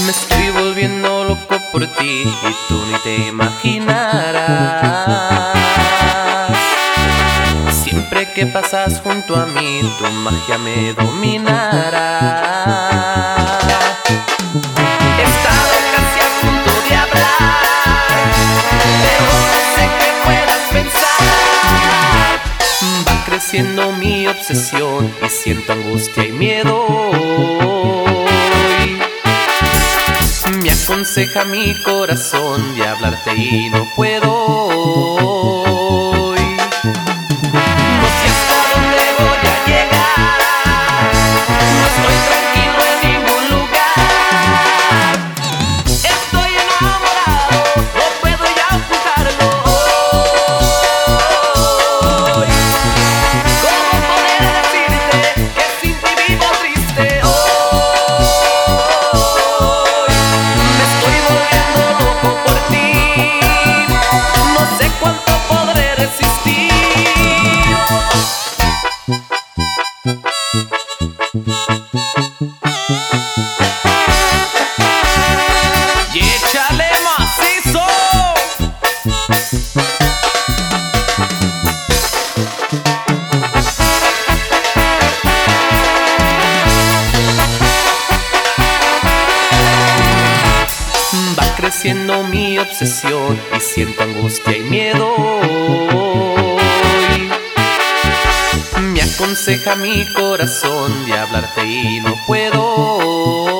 Me estoy volviendo loco por ti y tú ni te imaginarás. Que pasas junto a mí, tu magia me dominará. He estado casi de hablar, pero no sé qué puedas pensar. Va creciendo mi obsesión y siento angustia y miedo. Me aconseja mi corazón de hablarte y no puedo. Y échale macizo. Va creciendo mi obsesión y siento angustia y miedo. Me aconseja mi corazón de hablarte y no puedo.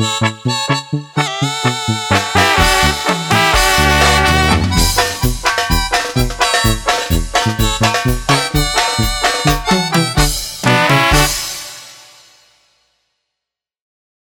Bye.